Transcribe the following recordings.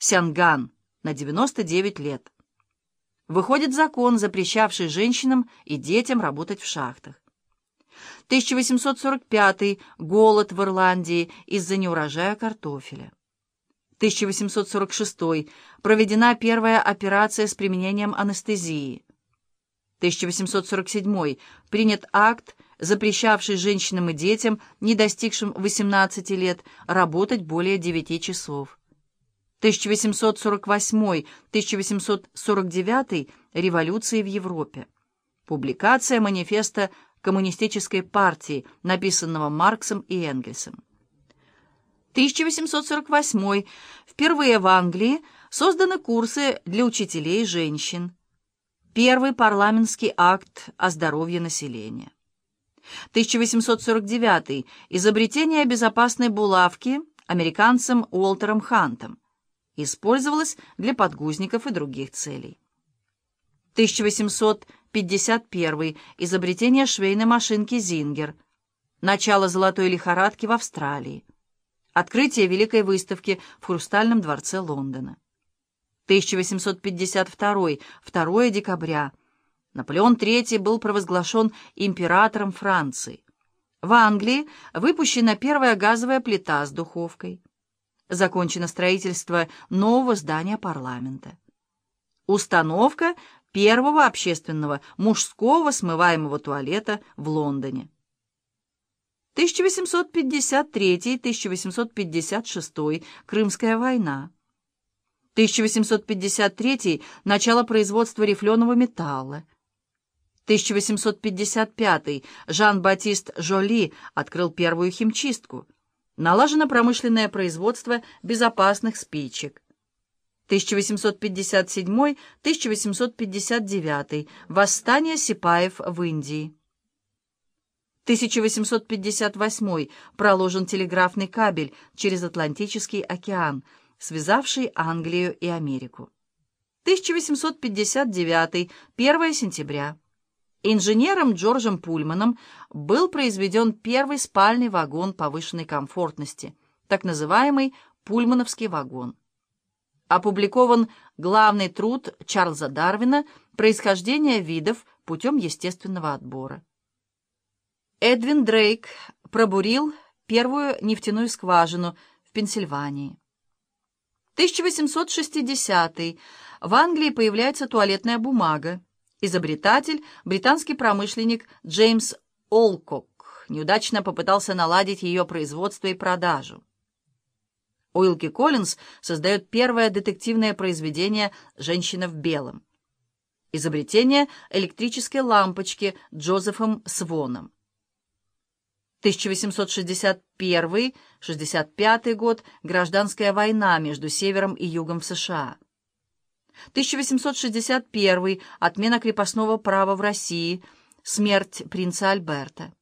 Сянган на 99 лет. Выходит закон, запрещавший женщинам и детям работать в шахтах. 1845 голод в Ирландии из-за неурожая картофеля. 1846 проведена первая операция с применением анестезии. 1847 принят акт, запрещавший женщинам и детям, не достигшим 18 лет, работать более 9 часов. 1848-1849 революции в Европе. Публикация манифеста Коммунистической партии, написанного Марксом и Энгельсом. 1848. Впервые в Англии созданы курсы для учителей женщин. Первый парламентский акт о здоровье населения. 1849. Изобретение безопасной булавки американцем Уолтером Хантом. Использовалось для подгузников и других целей. 1851. Изобретение швейной машинки «Зингер». Начало золотой лихорадки в Австралии. Открытие Великой выставки в Хрустальном дворце Лондона. 1852. 2 декабря. Наполеон III был провозглашен императором Франции. В Англии выпущена первая газовая плита с духовкой. Закончено строительство нового здания парламента. Установка первого общественного мужского смываемого туалета в Лондоне. 1853-1856 Крымская война. 1853 начало производства рифленого металла. 1855 Жан-Батист Жоли открыл первую химчистку. Налажено промышленное производство безопасных спичек. 1857-1859. Восстание сипаев в Индии. 1858. Проложен телеграфный кабель через Атлантический океан, связавший Англию и Америку. 1859. 1 сентября. Инженером Джорджем Пульманом был произведен первый спальный вагон повышенной комфортности, так называемый Пульмановский вагон опубликован главный труд Чарльза Дарвина «Происхождение видов путем естественного отбора». Эдвин Дрейк пробурил первую нефтяную скважину в Пенсильвании. 1860 -й. В Англии появляется туалетная бумага. Изобретатель, британский промышленник Джеймс Олкок, неудачно попытался наладить ее производство и продажу. Уилки Коллинз создает первое детективное произведение «Женщина в белом». Изобретение электрической лампочки Джозефом Своном. 1861-65 год – гражданская война между севером и югом в США. 1861 – отмена крепостного права в России, смерть принца Альберта.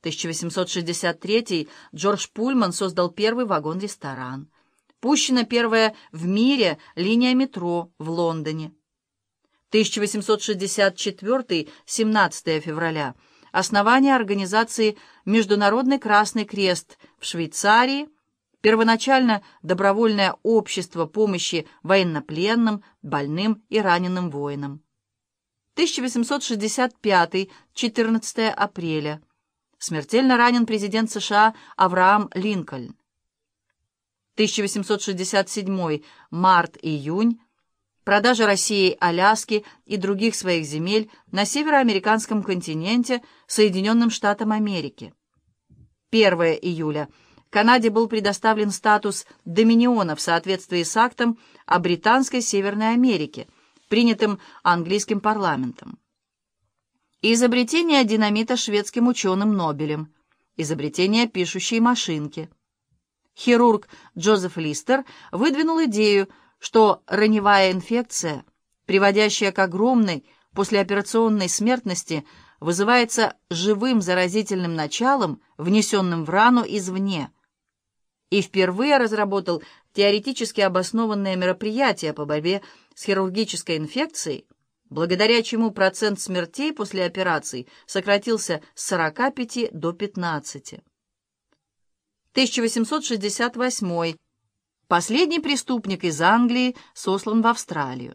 1863 Джордж Пульман создал первый вагон-ресторан. Пущена первая в мире линия метро в Лондоне. 1864 17 февраля. Основание организации Международный Красный Крест в Швейцарии. Первоначально добровольное общество помощи военнопленным, больным и раненым воинам. 1865 14 апреля смертельно ранен президент США Авраам Линкольн. 1867 март-июнь. Продажа России Аляски и других своих земель на североамериканском континенте Соединенным Штатам Америки. 1 июля. Канаде был предоставлен статус доминиона в соответствии с актом о Британской Северной Америке, принятым английским парламентом. Изобретение динамита шведским ученым Нобелем. Изобретение пишущей машинки. Хирург Джозеф Листер выдвинул идею, что раневая инфекция, приводящая к огромной послеоперационной смертности, вызывается живым заразительным началом, внесенным в рану извне. И впервые разработал теоретически обоснованное мероприятие по борьбе с хирургической инфекцией, благодаря чему процент смертей после операций сократился с 45 до 15. 1868. Последний преступник из Англии сослан в Австралию.